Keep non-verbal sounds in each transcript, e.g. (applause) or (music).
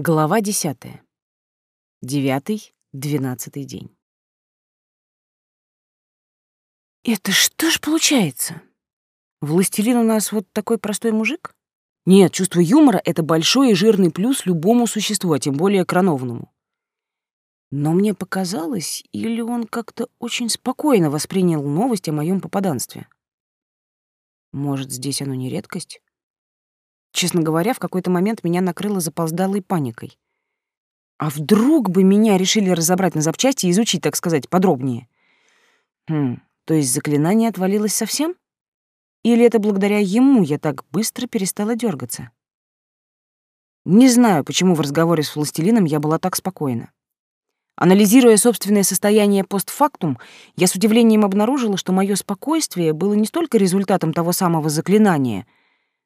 Глава десятая. Девятый, двенадцатый день. Это что ж получается? Властелин у нас вот такой простой мужик? Нет, чувство юмора — это большой и жирный плюс любому существу, а тем более кранованному. Но мне показалось, или он как-то очень спокойно воспринял новость о моем попаданстве. Может, здесь оно не редкость? Честно говоря, в какой-то момент меня накрыло запоздалой паникой. А вдруг бы меня решили разобрать на запчасти и изучить, так сказать, подробнее? Хм, то есть заклинание отвалилось совсем? Или это благодаря ему я так быстро перестала дергаться? Не знаю, почему в разговоре с властелином я была так спокойна. Анализируя собственное состояние постфактум, я с удивлением обнаружила, что мое спокойствие было не столько результатом того самого заклинания —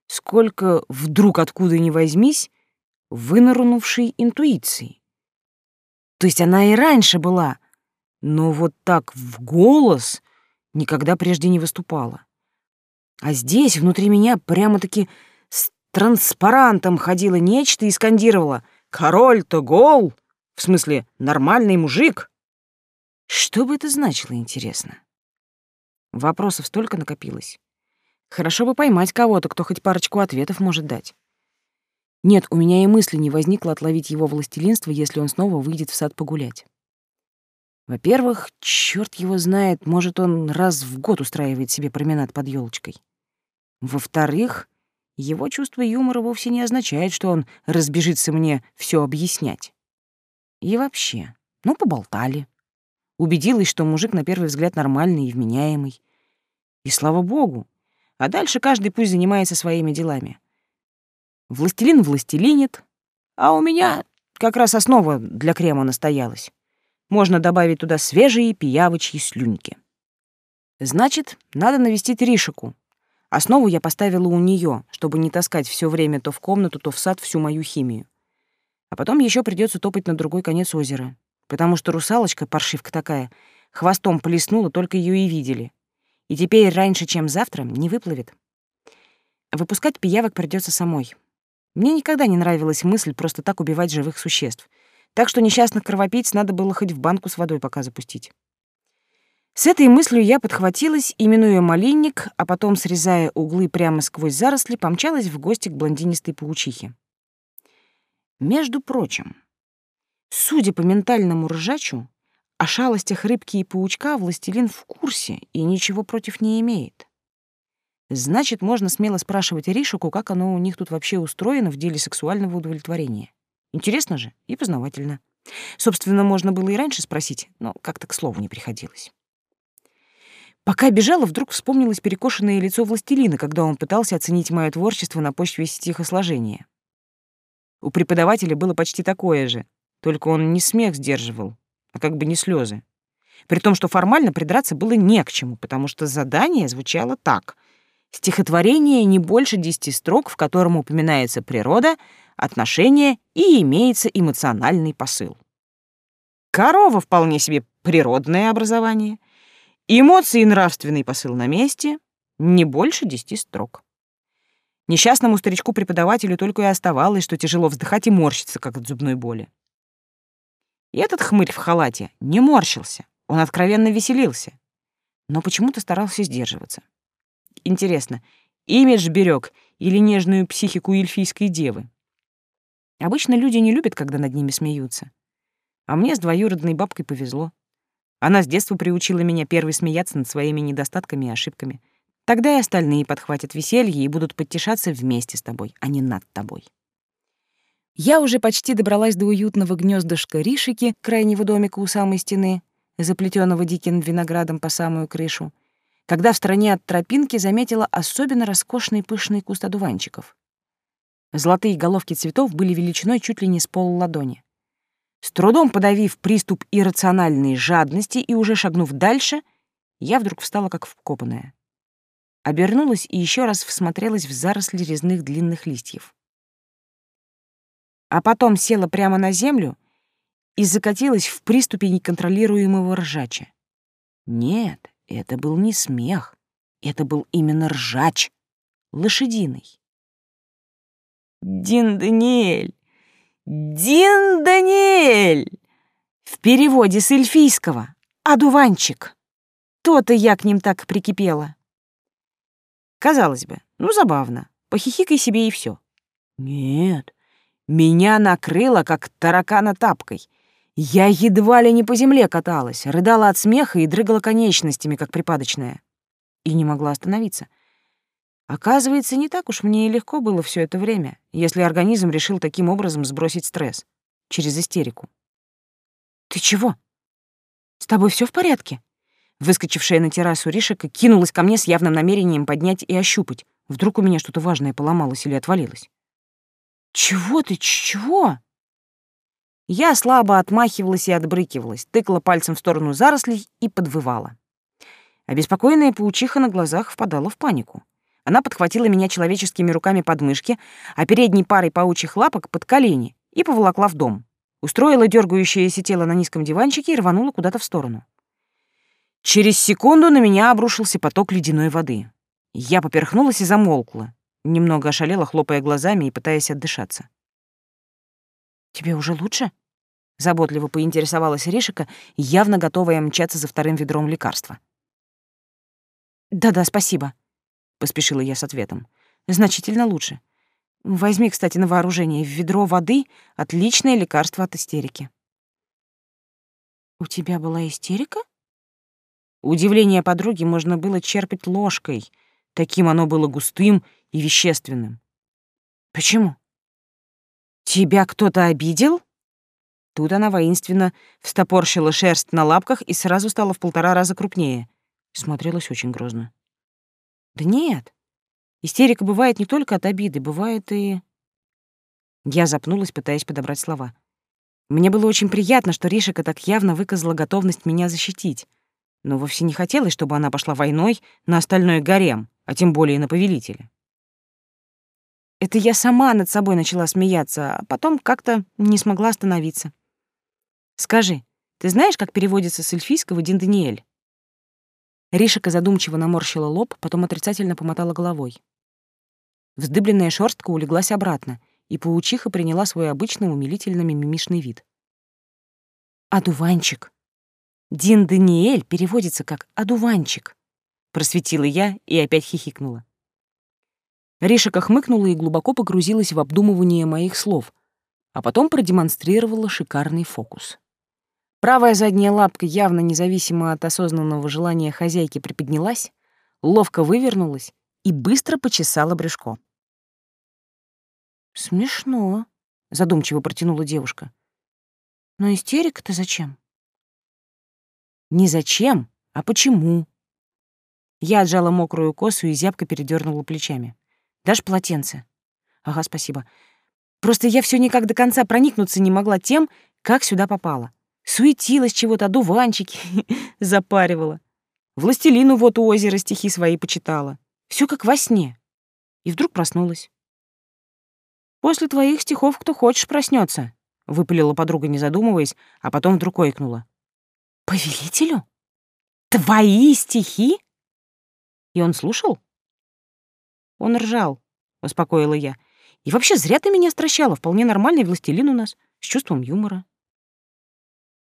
сколько вдруг откуда ни возьмись вынырнувшей интуиции. То есть она и раньше была, но вот так в голос никогда прежде не выступала. А здесь, внутри меня, прямо-таки с транспарантом ходило нечто и скандировало «Король-то гол!» В смысле, нормальный мужик. Что бы это значило, интересно? Вопросов столько накопилось. Хорошо бы поймать кого-то, кто хоть парочку ответов может дать. Нет, у меня и мысли не возникло отловить его властелинство, если он снова выйдет в сад погулять. Во-первых, черт его знает, может, он раз в год устраивает себе променад под елочкой. Во-вторых, его чувство юмора вовсе не означает, что он разбежится мне все объяснять. И вообще, ну, поболтали. Убедилась, что мужик на первый взгляд нормальный и вменяемый. И слава богу, а дальше каждый пусть занимается своими делами. Властелин властелинит, а у меня как раз основа для крема настоялась. Можно добавить туда свежие пиявочьи слюньки. Значит, надо навестить Ришику. Основу я поставила у нее, чтобы не таскать все время то в комнату, то в сад всю мою химию. А потом еще придется топать на другой конец озера, потому что русалочка, паршивка такая, хвостом плеснула, только ее и видели и теперь раньше, чем завтра, не выплывет. Выпускать пиявок придется самой. Мне никогда не нравилась мысль просто так убивать живых существ, так что несчастных кровопийц надо было хоть в банку с водой пока запустить. С этой мыслью я подхватилась, именуя малинник, а потом, срезая углы прямо сквозь заросли, помчалась в гости к блондинистой паучихе. Между прочим, судя по ментальному ржачу, о шалостях рыбки и паучка властелин в курсе и ничего против не имеет. Значит, можно смело спрашивать Ришику, как оно у них тут вообще устроено в деле сексуального удовлетворения. Интересно же и познавательно. Собственно, можно было и раньше спросить, но как-то к слову не приходилось. Пока бежала, вдруг вспомнилось перекошенное лицо властелина, когда он пытался оценить мое творчество на почве стихосложения. У преподавателя было почти такое же, только он не смех сдерживал, а как бы не слезы. При том, что формально придраться было не к чему, потому что задание звучало так. Стихотворение не больше десяти строк, в котором упоминается природа, отношения и имеется эмоциональный посыл. Корова вполне себе природное образование. Эмоции и нравственный посыл на месте не больше десяти строк. Несчастному старичку-преподавателю только и оставалось, что тяжело вздыхать и морщиться, как от зубной боли. И этот хмырь в халате не морщился, он откровенно веселился, но почему-то старался сдерживаться. Интересно, имидж берег или нежную психику эльфийской девы? Обычно люди не любят, когда над ними смеются. А мне с двоюродной бабкой повезло. Она с детства приучила меня первой смеяться над своими недостатками и ошибками. Тогда и остальные подхватят веселье и будут подтешаться вместе с тобой, а не над тобой. Я уже почти добралась до уютного гнездышка Ришики, крайнего домика у самой стены, заплетенного диким виноградом по самую крышу, когда в стороне от тропинки заметила особенно роскошный пышный куст одуванчиков. Золотые головки цветов были величиной чуть ли не с пол ладони. С трудом подавив приступ иррациональной жадности и уже шагнув дальше, я вдруг встала как вкопанная. Обернулась и еще раз всмотрелась в заросли резных длинных листьев а потом села прямо на землю и закатилась в приступе неконтролируемого ржача. Нет, это был не смех, это был именно ржач, лошадиный. «Дин Даниэль, Дин Даниэль! В переводе с эльфийского «одуванчик». То-то я к ним так прикипела. Казалось бы, ну забавно, похихикай себе и все. Нет, меня накрыло, как таракана тапкой. Я едва ли не по земле каталась, рыдала от смеха и дрыгала конечностями, как припадочная. И не могла остановиться. Оказывается, не так уж мне и легко было все это время, если организм решил таким образом сбросить стресс. Через истерику. «Ты чего? С тобой все в порядке?» Выскочившая на террасу Ришика кинулась ко мне с явным намерением поднять и ощупать. Вдруг у меня что-то важное поломалось или отвалилось. «Чего ты? Чего?» Я слабо отмахивалась и отбрыкивалась, тыкала пальцем в сторону зарослей и подвывала. Обеспокоенная паучиха на глазах впадала в панику. Она подхватила меня человеческими руками под мышки, а передней парой паучьих лапок под колени и поволокла в дом. Устроила дергающееся тело на низком диванчике и рванула куда-то в сторону. Через секунду на меня обрушился поток ледяной воды. Я поперхнулась и замолкла, немного ошалела, хлопая глазами и пытаясь отдышаться. «Тебе уже лучше?» — заботливо поинтересовалась Ришика, явно готовая мчаться за вторым ведром лекарства. «Да-да, спасибо», — поспешила я с ответом. «Значительно лучше. Возьми, кстати, на вооружение ведро воды — отличное лекарство от истерики». «У тебя была истерика?» Удивление подруги можно было черпать ложкой. Таким оно было густым и вещественным. «Почему?» «Тебя кто-то обидел?» Тут она воинственно встопорщила шерсть на лапках и сразу стала в полтора раза крупнее. Смотрелась очень грозно. «Да нет. Истерика бывает не только от обиды, бывает и...» Я запнулась, пытаясь подобрать слова. Мне было очень приятно, что Ришика так явно выказала готовность меня защитить но вовсе не хотелось, чтобы она пошла войной на остальной гарем, а тем более на повелителя. Это я сама над собой начала смеяться, а потом как-то не смогла остановиться. Скажи, ты знаешь, как переводится с эльфийского Дин Даниэль? Ришика задумчиво наморщила лоб, потом отрицательно помотала головой. Вздыбленная шерстка улеглась обратно, и паучиха приняла свой обычный умилительно-мимишный вид. «Одуванчик», Дин Даниэль переводится как «одуванчик», — просветила я и опять хихикнула. Ришика хмыкнула и глубоко погрузилась в обдумывание моих слов, а потом продемонстрировала шикарный фокус. Правая задняя лапка, явно независимо от осознанного желания хозяйки, приподнялась, ловко вывернулась и быстро почесала брюшко. «Смешно», — задумчиво протянула девушка. «Но истерика-то зачем?» Не зачем, а почему. Я отжала мокрую косу и зябко передернула плечами. Дашь полотенце? Ага, спасибо. Просто я все никак до конца проникнуться не могла тем, как сюда попала. Суетилась чего-то, дуванчики (laughs) запаривала. Властелину вот у озера стихи свои почитала. Все как во сне. И вдруг проснулась. «После твоих стихов кто хочешь проснется, выпалила подруга, не задумываясь, а потом вдруг ойкнула. Повелителю? Твои стихи? И он слушал? Он ржал, успокоила я. И вообще зря ты меня стращала, вполне нормальный властелин у нас, с чувством юмора.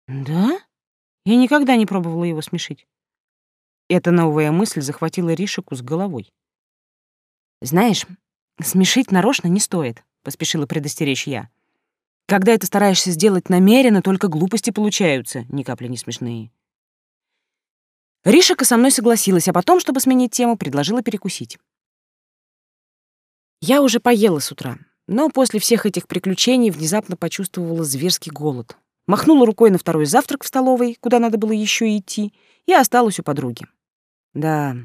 Да? Я никогда не пробовала его смешить. Эта новая мысль захватила Ришику с головой. Знаешь, смешить нарочно не стоит, поспешила предостеречь я. Когда это стараешься сделать намеренно, только глупости получаются, ни капли не смешные. Ришика со мной согласилась, а потом, чтобы сменить тему, предложила перекусить. Я уже поела с утра, но после всех этих приключений внезапно почувствовала зверский голод. Махнула рукой на второй завтрак в столовой, куда надо было еще идти, и осталась у подруги. Да,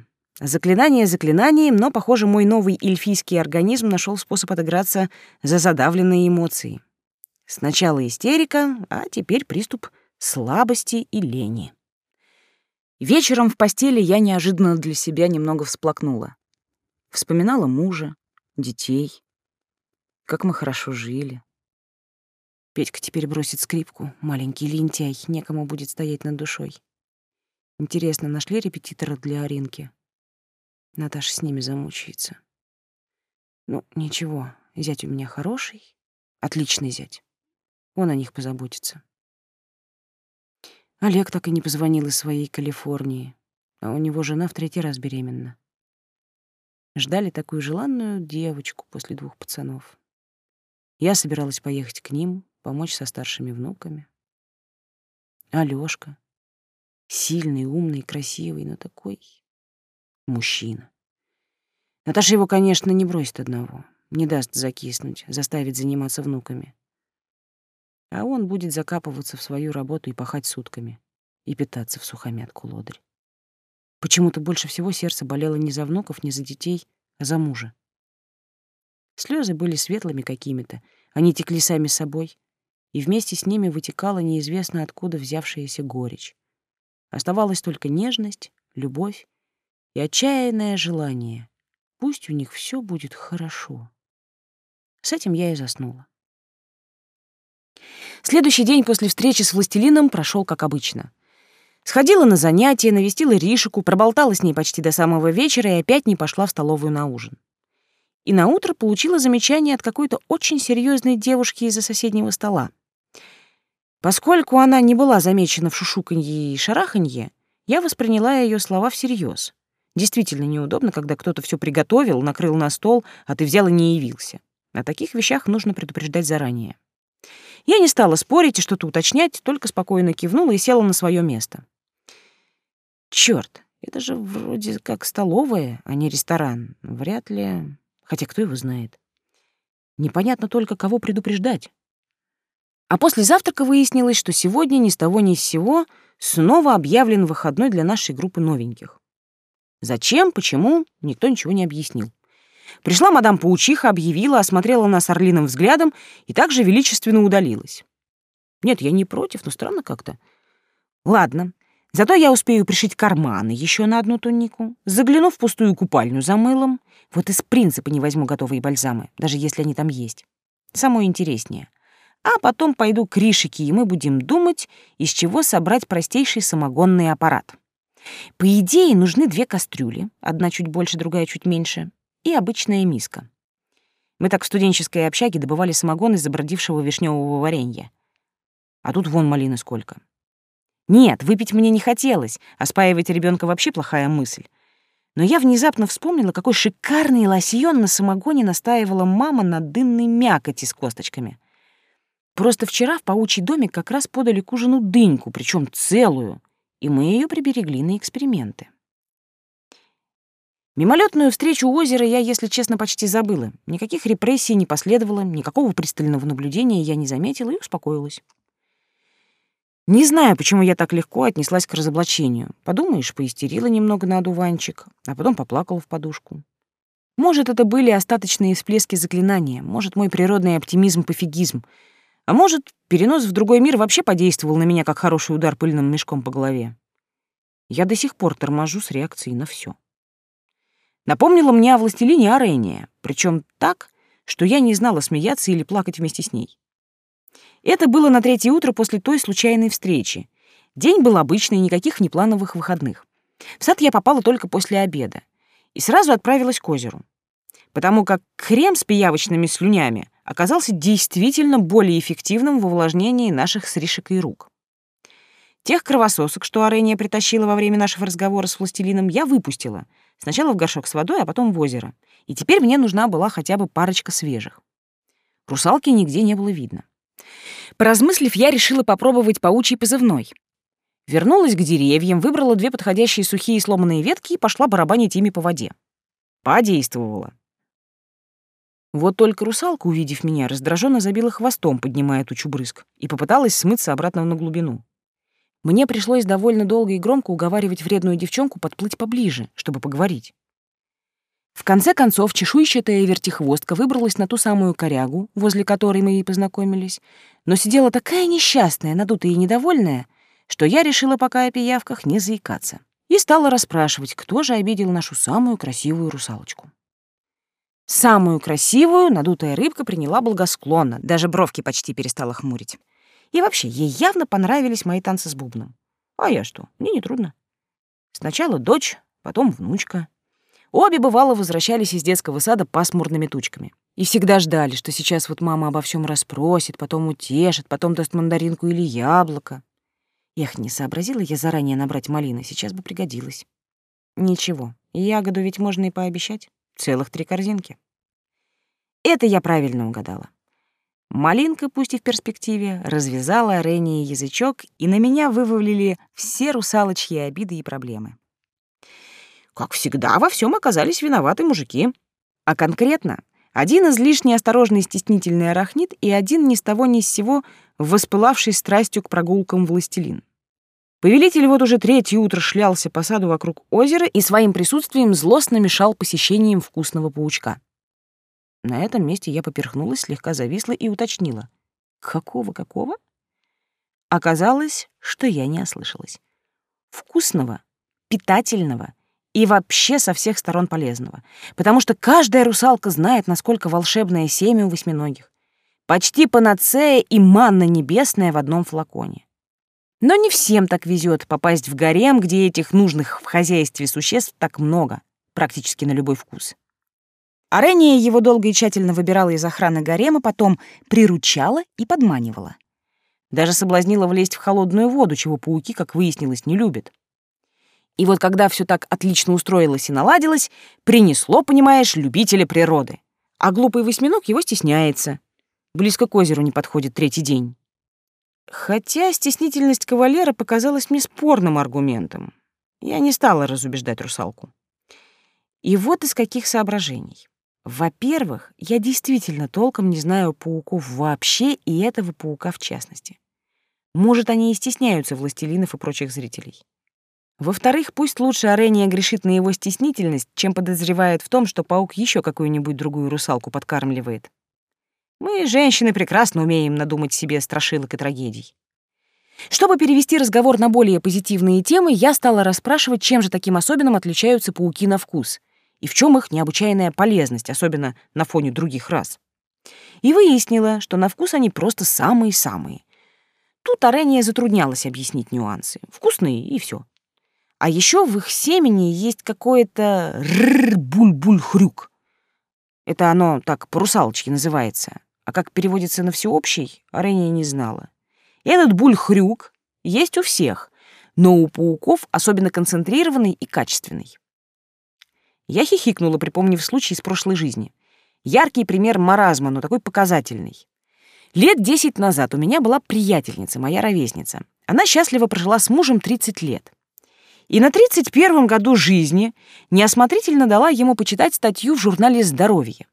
заклинание заклинанием, но, похоже, мой новый эльфийский организм нашел способ отыграться за задавленные эмоции. Сначала истерика, а теперь приступ слабости и лени. Вечером в постели я неожиданно для себя немного всплакнула. Вспоминала мужа, детей, как мы хорошо жили. Петька теперь бросит скрипку, маленький лентяй, некому будет стоять над душой. Интересно, нашли репетитора для Аринки? Наташа с ними замучается. Ну, ничего, зять у меня хороший, отличный зять. Он о них позаботится. Олег так и не позвонил из своей Калифорнии, а у него жена в третий раз беременна. Ждали такую желанную девочку после двух пацанов. Я собиралась поехать к ним, помочь со старшими внуками. Алёшка, сильный, умный, красивый, но такой мужчина. Наташа его, конечно, не бросит одного, не даст закиснуть, заставит заниматься внуками. А он будет закапываться в свою работу и пахать сутками, и питаться в сухомятку лодырь. Почему-то больше всего сердце болело не за внуков, не за детей, а за мужа. Слезы были светлыми какими-то, они текли сами собой, и вместе с ними вытекала неизвестно откуда взявшаяся горечь. Оставалась только нежность, любовь и отчаянное желание Пусть у них все будет хорошо. С этим я и заснула. Следующий день после встречи с властелином прошел как обычно. Сходила на занятия, навестила Ришику, проболтала с ней почти до самого вечера и опять не пошла в столовую на ужин. И на утро получила замечание от какой-то очень серьезной девушки из-за соседнего стола. Поскольку она не была замечена в шушуканье и шараханье, я восприняла ее слова всерьез. Действительно неудобно, когда кто-то все приготовил, накрыл на стол, а ты взял и не явился. О таких вещах нужно предупреждать заранее. Я не стала спорить и что-то уточнять, только спокойно кивнула и села на свое место. Черт, это же вроде как столовая, а не ресторан. Вряд ли... Хотя кто его знает. Непонятно только, кого предупреждать. А после завтрака выяснилось, что сегодня ни с того ни с сего снова объявлен выходной для нашей группы новеньких. Зачем, почему, никто ничего не объяснил. Пришла мадам Паучиха, объявила, осмотрела нас орлиным взглядом и также величественно удалилась. Нет, я не против, но странно как-то. Ладно, зато я успею пришить карманы еще на одну тунику, загляну в пустую купальню за мылом. Вот из принципа не возьму готовые бальзамы, даже если они там есть. Самое интереснее. А потом пойду к Ришике, и мы будем думать, из чего собрать простейший самогонный аппарат. По идее, нужны две кастрюли, одна чуть больше, другая чуть меньше, и обычная миска. Мы так в студенческой общаге добывали самогон из забродившего вишневого варенья. А тут вон малины сколько. Нет, выпить мне не хотелось, а спаивать ребенка вообще плохая мысль. Но я внезапно вспомнила, какой шикарный лосьон на самогоне настаивала мама на дынной мякоти с косточками. Просто вчера в паучий домик как раз подали к ужину дыньку, причем целую — и мы ее приберегли на эксперименты. Мимолетную встречу у озера я, если честно, почти забыла. Никаких репрессий не последовало, никакого пристального наблюдения я не заметила и успокоилась. Не знаю, почему я так легко отнеслась к разоблачению. Подумаешь, поистерила немного на одуванчик, а потом поплакала в подушку. Может, это были остаточные всплески заклинания, может, мой природный оптимизм-пофигизм — а может, перенос в другой мир вообще подействовал на меня как хороший удар пыльным мешком по голове. Я до сих пор торможу с реакцией на все. Напомнила мне о властелине Арения, причем так, что я не знала, смеяться или плакать вместе с ней. Это было на третье утро после той случайной встречи. День был обычный, никаких внеплановых выходных. В сад я попала только после обеда и сразу отправилась к озеру, потому как крем с пиявочными слюнями оказался действительно более эффективным в увлажнении наших с Ришикой рук. Тех кровососок, что Арения притащила во время нашего разговора с властелином, я выпустила. Сначала в горшок с водой, а потом в озеро. И теперь мне нужна была хотя бы парочка свежих. Русалки нигде не было видно. Поразмыслив, я решила попробовать паучий позывной. Вернулась к деревьям, выбрала две подходящие сухие сломанные ветки и пошла барабанить ими по воде. Подействовала. Вот только русалка, увидев меня, раздраженно забила хвостом, поднимая тучу брызг, и попыталась смыться обратно на глубину. Мне пришлось довольно долго и громко уговаривать вредную девчонку подплыть поближе, чтобы поговорить. В конце концов, чешуйчатая вертихвостка выбралась на ту самую корягу, возле которой мы и познакомились, но сидела такая несчастная, надутая и недовольная, что я решила пока о пиявках не заикаться. И стала расспрашивать, кто же обидел нашу самую красивую русалочку. Самую красивую надутая рыбка приняла благосклонно, даже бровки почти перестала хмурить. И вообще, ей явно понравились мои танцы с бубном. А я что, мне не трудно. Сначала дочь, потом внучка. Обе, бывало, возвращались из детского сада пасмурными тучками. И всегда ждали, что сейчас вот мама обо всем расспросит, потом утешит, потом даст мандаринку или яблоко. Эх, не сообразила я заранее набрать малины, сейчас бы пригодилось. Ничего, ягоду ведь можно и пообещать. Целых три корзинки. Это я правильно угадала. Малинка, пусть и в перспективе, развязала Ренни язычок, и на меня вывалили все русалочьи обиды и проблемы. Как всегда, во всем оказались виноваты мужики. А конкретно, один излишне осторожный стеснительный арахнит и один ни с того ни с сего воспылавший страстью к прогулкам властелин. Повелитель вот уже третье утро шлялся по саду вокруг озера и своим присутствием злостно мешал посещением вкусного паучка. На этом месте я поперхнулась, слегка зависла и уточнила. «Какого-какого?» Оказалось, что я не ослышалась. Вкусного, питательного и вообще со всех сторон полезного, потому что каждая русалка знает, насколько волшебное семя у восьминогих. Почти панацея и манна небесная в одном флаконе. Но не всем так везет попасть в гарем, где этих нужных в хозяйстве существ так много, практически на любой вкус. Арения его долго и тщательно выбирала из охраны гарема, потом приручала и подманивала. Даже соблазнила влезть в холодную воду, чего пауки, как выяснилось, не любят. И вот когда все так отлично устроилось и наладилось, принесло, понимаешь, любителя природы. А глупый восьминог его стесняется. Близко к озеру не подходит третий день. Хотя стеснительность кавалера показалась мне спорным аргументом. Я не стала разубеждать русалку. И вот из каких соображений. Во-первых, я действительно толком не знаю пауков вообще и этого паука в частности. Может, они и стесняются властелинов и прочих зрителей. Во-вторых, пусть лучше Арения грешит на его стеснительность, чем подозревает в том, что паук еще какую-нибудь другую русалку подкармливает. Мы, женщины, прекрасно умеем надумать себе страшилок и трагедий. Чтобы перевести разговор на более позитивные темы, я стала расспрашивать, чем же таким особенным отличаются пауки на вкус, и в чем их необычайная полезность, особенно на фоне других рас. И выяснила, что на вкус они просто самые-самые. Тут Арения затруднялась объяснить нюансы. Вкусные и все. А еще в их семени есть какое-то буль-буль-хрюк. Это оно так по-русалочки называется а как переводится на всеобщий, Ареня не знала. Этот буль-хрюк есть у всех, но у пауков особенно концентрированный и качественный. Я хихикнула, припомнив случай из прошлой жизни. Яркий пример маразма, но такой показательный. Лет десять назад у меня была приятельница, моя ровесница. Она счастливо прожила с мужем 30 лет. И на 31-м году жизни неосмотрительно дала ему почитать статью в журнале «Здоровье».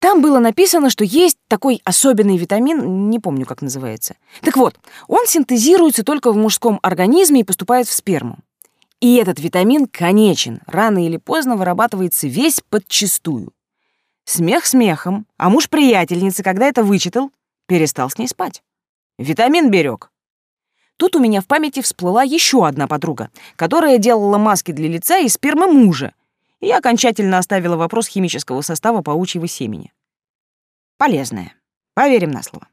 Там было написано, что есть такой особенный витамин, не помню, как называется. Так вот, он синтезируется только в мужском организме и поступает в сперму. И этот витамин конечен, рано или поздно вырабатывается весь подчистую. Смех смехом, а муж приятельницы, когда это вычитал, перестал с ней спать. Витамин берег. Тут у меня в памяти всплыла еще одна подруга, которая делала маски для лица из спермы мужа, и я окончательно оставила вопрос химического состава паучьего семени. Полезное. Поверим на слово.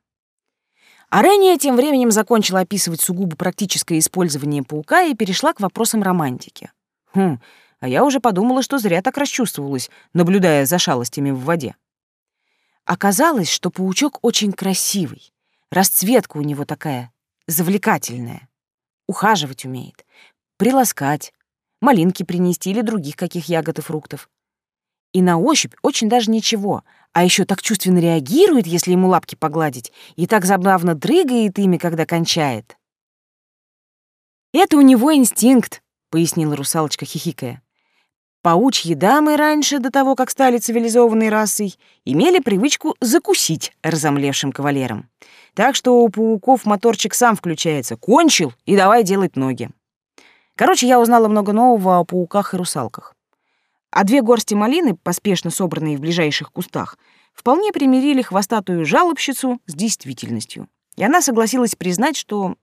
Арения тем временем закончила описывать сугубо практическое использование паука и перешла к вопросам романтики. Хм, а я уже подумала, что зря так расчувствовалась, наблюдая за шалостями в воде. Оказалось, что паучок очень красивый. Расцветка у него такая завлекательная. Ухаживать умеет, приласкать, малинки принести или других каких ягод и фруктов. И на ощупь очень даже ничего, а еще так чувственно реагирует, если ему лапки погладить, и так забавно дрыгает ими, когда кончает. «Это у него инстинкт», — пояснила русалочка, хихикая. Паучьи дамы раньше, до того, как стали цивилизованной расой, имели привычку закусить разомлевшим кавалером. Так что у пауков моторчик сам включается. Кончил, и давай делать ноги. Короче, я узнала много нового о пауках и русалках. А две горсти малины, поспешно собранные в ближайших кустах, вполне примирили хвостатую жалобщицу с действительностью. И она согласилась признать, что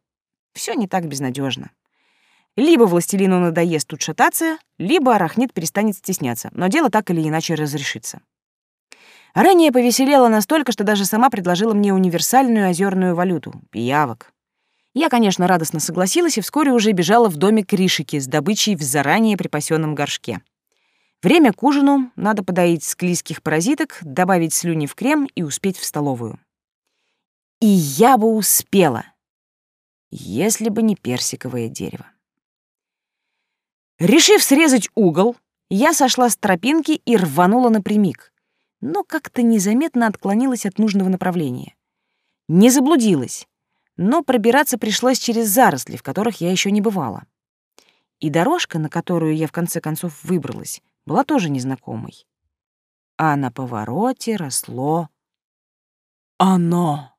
все не так безнадежно. Либо властелину надоест тут шататься, либо арахнит перестанет стесняться, но дело так или иначе разрешится. Ранее повеселела настолько, что даже сама предложила мне универсальную озерную валюту — пиявок. Я, конечно, радостно согласилась и вскоре уже бежала в домик Ришики с добычей в заранее припасенном горшке. Время к ужину, надо подоить склизких паразиток, добавить слюни в крем и успеть в столовую. И я бы успела, если бы не персиковое дерево. Решив срезать угол, я сошла с тропинки и рванула напрямик, но как-то незаметно отклонилась от нужного направления. Не заблудилась, но пробираться пришлось через заросли, в которых я еще не бывала. И дорожка, на которую я в конце концов выбралась, была тоже незнакомой. А на повороте росло оно.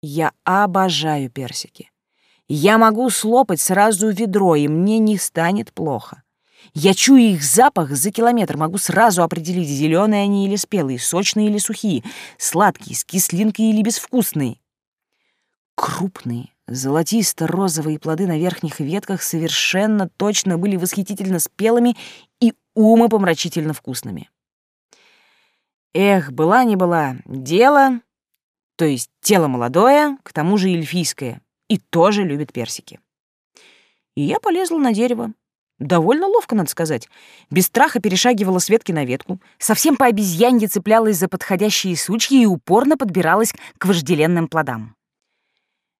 Я обожаю персики. Я могу слопать сразу ведро, и мне не станет плохо. Я чую их запах за километр, могу сразу определить, зеленые они или спелые, сочные или сухие, сладкие, с кислинкой или безвкусные. Крупные, золотисто-розовые плоды на верхних ветках совершенно точно были восхитительно спелыми и умопомрачительно вкусными. Эх, была не была, дело, то есть тело молодое, к тому же эльфийское, и тоже любит персики. И я полезла на дерево. Довольно ловко, надо сказать. Без страха перешагивала с ветки на ветку, совсем по обезьянье цеплялась за подходящие сучьи и упорно подбиралась к вожделенным плодам.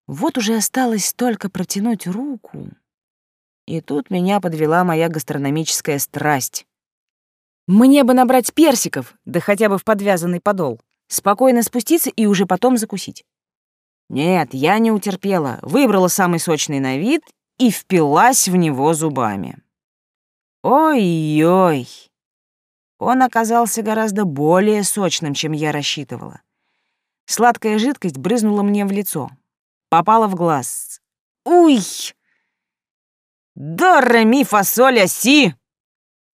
Вот уже осталось только протянуть руку. И тут меня подвела моя гастрономическая страсть. Мне бы набрать персиков, да хотя бы в подвязанный подол, спокойно спуститься и уже потом закусить. Нет, я не утерпела, выбрала самый сочный на вид и впилась в него зубами. Ой-ой! Он оказался гораздо более сочным, чем я рассчитывала. Сладкая жидкость брызнула мне в лицо, попала в глаз. Уй! До ре ми фасоля си!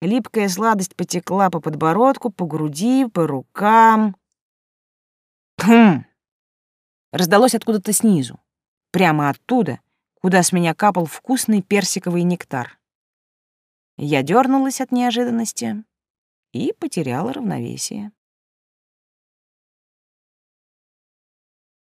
Липкая сладость потекла по подбородку, по груди, по рукам. Хм! Раздалось откуда-то снизу, прямо оттуда, куда с меня капал вкусный персиковый нектар. Я дернулась от неожиданности и потеряла равновесие.